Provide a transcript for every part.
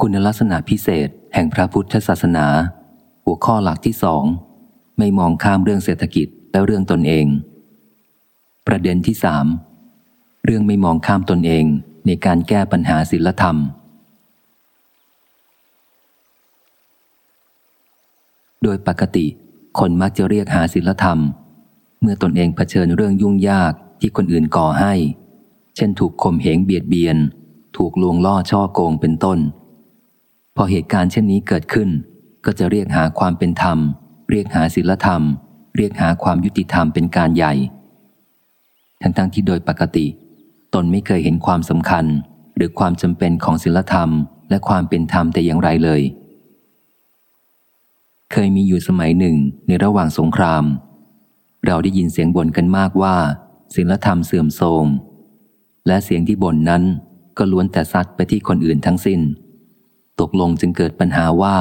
คุณลักษณะพิเศษแห่งพระพุทธศาสนา หัวข้อหลักที่สอง ไม่มองข้ามเรื่องเศรษฐกิจและเรื่องตนเอง ประเด็นที่สามเรื่องไม่มองข้ามตนเองในการแก้ปัญหาศิลธรรม โดยปกติ คนมักจะเรียกหาศิลธรรม เมื่อตนเองเผชิญเรื่องยุ่งยากที่คนอื่นก่อให้ เช่นถูกข่มเหงเบียดเบียน ถูกลวงล่อช่อโกงเป็นต้น พอเหตุการณ์เช่นนี้เกิดขึ้น ก็จะเรียกหาความเป็นธรรม เรียกหาศิลธรรม เรียกหาความยุติธรรมเป็นการใหญ่ ทั้งๆทที่โดยปกติ ตนไม่เคยเห็นความสำคัญ หรือความจำเป็นของศิลธรรม และความเป็นธรรมแต่อย่างไรเลย เคยมีอยู่สมัยหนึ่งในระหว่างสงคราม เราได้ยินเสียงบ่นกันมากว่าศิลธรรมเสื่อมโทรมและเสียงที่บ่นนั้นก็ล้วนแต่ซัดไปที่คนอื่นทั้งสิน้น ตกลงจึงเกิดปัญหาว่า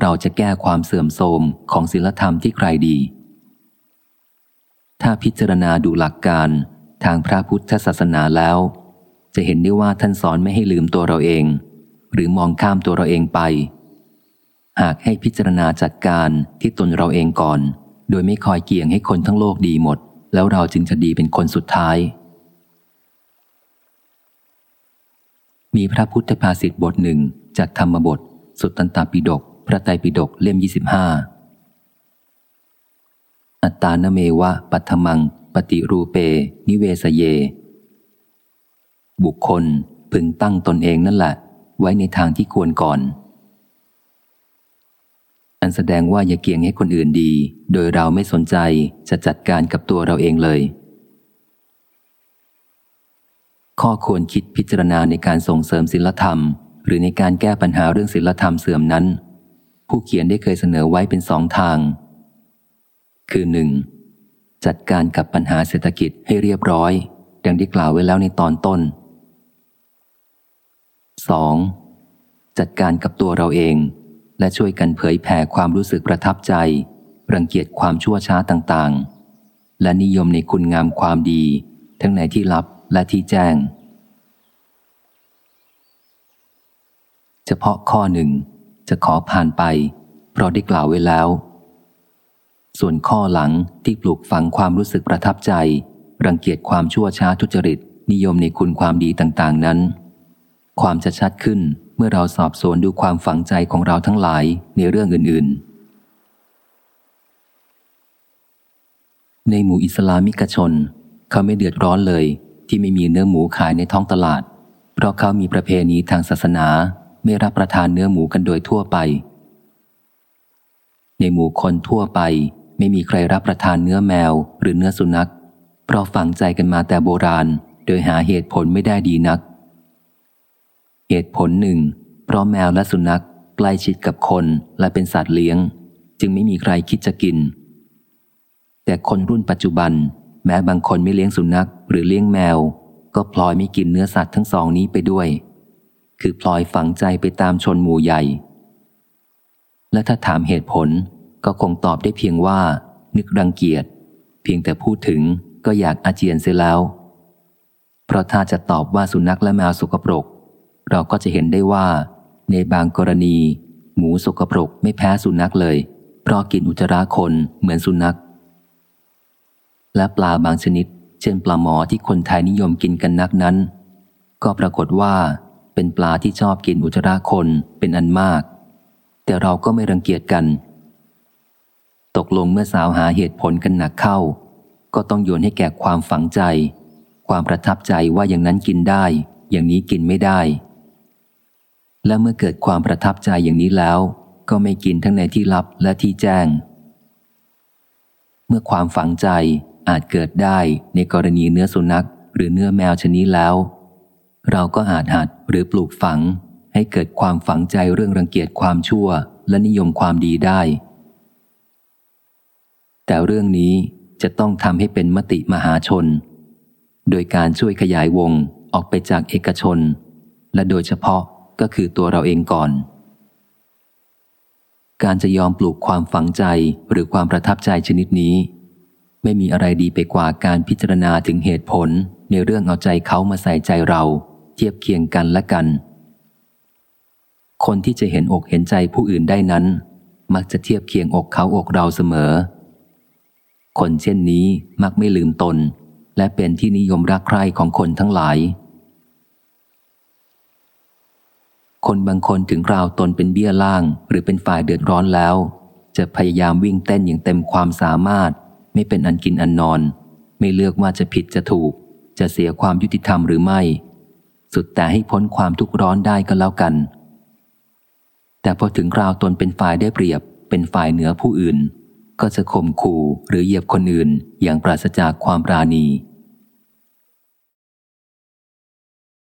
เราจะแก้ความเสื่อมโทรมของศิลธรรมที่ใครดี ถ้าพิจารณาดูหลักการทางพระพุทธศาสนาแล้ว จะเห็นได้ว่าท่านสอนไม่ให้ลืมตัวเราเอง หรือมองข้ามตัวเราเองไป หากให้พิจารณาจัดการที่ตนเราเองก่อน โดยไม่คอยเกี่ยงให้คนทั้งโลกดีหมด แล้วเราจึงจะดีเป็นคนสุดท้าย มีพระพุทธภาษิตบทหนึ่งจากธรรมบท สุตตันตปิฎกพระไตรปิฎกเล่ม 25 อัตตานเมวะปัทมัง ปฏิรูเป นิเวสเย บุคคลพึงตั้งตนเองนั่นแหละ ไว้ในทางที่ควรก่อน อันแสดงว่าอย่าเกี่ยงให้คนอื่นดี โดยเราไม่สนใจจะจัดการกับตัวเราเองเลย ข้อควรคิดพิจารณาในการส่งเสริมศิลธรรม หรือในการแก้ปัญหาเรื่องศิลธรรมเสื่อมนั้น ผู้เขียนได้เคยเสนอไว้เป็นสองทาง คือหนึ่งจัดการกับปัญหาเศรษฐกิจให้เรียบร้อย ดังที่กล่าวไว้แล้วในตอนต้น 2. จัดการกับตัวเราเอง และช่วยกันเผยแผ่ความรู้สึกประทับใจ รังเกียจความชั่วช้าต่างๆ และนิยมในคุณงามความดี ทั้งในที่ลับ และที่แจ้ง เฉพาะข้อหนึ่งจะขอผ่านไป เพราะได้กล่าวไว้แล้ว ส่วนข้อหลังที่ปลูกฝังความรู้สึกประทับใจ รังเกียจความชั่วช้าทุจริต นิยมในคุณความดีต่างๆนั้น ความจะชัดขึ้นเมื่อเราสอบสวนดูความฝังใจของเราทั้งหลายในเรื่องอื่น ๆในหมู่อิสลามิกชน เขาไม่เดือดร้อนเลย ที่ไม่มีเนื้อหมูขายในท้องตลาด เพราะเขามีประเพณีทางศาสนาไม่รับประทานเนื้อหมูกันโดยทั่วไป ในหมู่คนทั่วไป ไม่มีใครรับประทานเนื้อแมวหรือเนื้อสุนัข เพราะฝังใจกันมาแต่โบราณ โดยหาเหตุผลไม่ได้ดีนัก เหตุผลหนึ่ง เพราะแมวและสุนัขใกล้ชิดกับคนและเป็นสัตว์เลี้ยง จึงไม่มีใครคิดจะกิน แต่คนรุ่นปัจจุบัน แม้บางคนไม่เลี้ยงสุนัขหรือเลี้ยงแมว ก็พลอยไม่กินเนื้อสัตว์ทั้งสองนี้ไปด้วย คือพลอยฝังใจไปตามชนหมู่ใหญ่ และถ้าถามเหตุผลก็คงตอบได้เพียงว่า นึกรังเกียจ เพียงแต่พูดถึงก็อยากอาเจียนเสียแล้ว เพราะถ้าจะตอบว่าสุนัขและแมวสกปรก เราก็จะเห็นได้ว่า ในบางกรณี หมูสกปรกไม่แพ้สุนัขเลย เพราะกินอุจจาระคนเหมือนสุนัข และปลาบางชนิด เช่นปลาหมอที่คนไทยนิยมกินกันนักนั้น ก็ปรากฏว่าเป็นปลาที่ชอบกินอุจจาระคนเป็นอันมาก แต่เราก็ไม่รังเกียจกัน ตกลงเมื่อสาวหาเหตุผลกันหนักเข้า ก็ต้องโยนให้แก่ความฝังใจ ความประทับใจว่าอย่างนั้นกินได้ อย่างนี้กินไม่ได้ และเมื่อเกิดความประทับใจอย่างนี้แล้ว ก็ไม่กินทั้งในที่ลับและที่แจ้ง เมื่อความฝังใจ อาจเกิดได้ในกรณีเนื้อสุนัข หรือเนื้อแมวชนิดแล้ว เราก็อาจหัดหรือปลูกฝัง ให้เกิดความฝังใจเรื่องรังเกียจความชั่ว และนิยมความดีได้ แต่เรื่องนี้จะต้องทำให้เป็นมติมหาชน โดยการช่วยขยายวงออกไปจากเอกชน และโดยเฉพาะก็คือตัวเราเองก่อน การจะยอมปลูกความฝังใจหรือความประทับใจชนิดนี้ ไม่มีอะไรดีไปกว่าการพิจารณาถึงเหตุผล ในเรื่องเอาใจเขามาใส่ใจเรา เทียบเคียงกันและกัน คนที่จะเห็นอกเห็นใจผู้อื่นได้นั้น มักจะเทียบเคียงอกเขาอกเราเสมอ คนเช่นนี้มักไม่ลืมตน และเป็นที่นิยมรักใคร่ของคนทั้งหลาย คนบางคนถึงราวตนเป็นเบี้ยล่าง หรือเป็นฝ่ายเดือดร้อนแล้ว จะพยายามวิ่งเต้นอย่างเต็มความสามารถ ไม่เป็นอันกินอันนอน ไม่เลือกว่าจะผิดจะถูก จะเสียความยุติธรรมหรือไม่ สุดแต่ให้พ้นความทุกข์ร้อนได้ก็แล้วกัน แต่พอถึงราวตนเป็นฝ่ายได้เปรียบ เป็นฝ่ายเหนือผู้อื่น ก็จะข่มขู่หรือเหยียบคนอื่นอย่างปราศจากความปราณี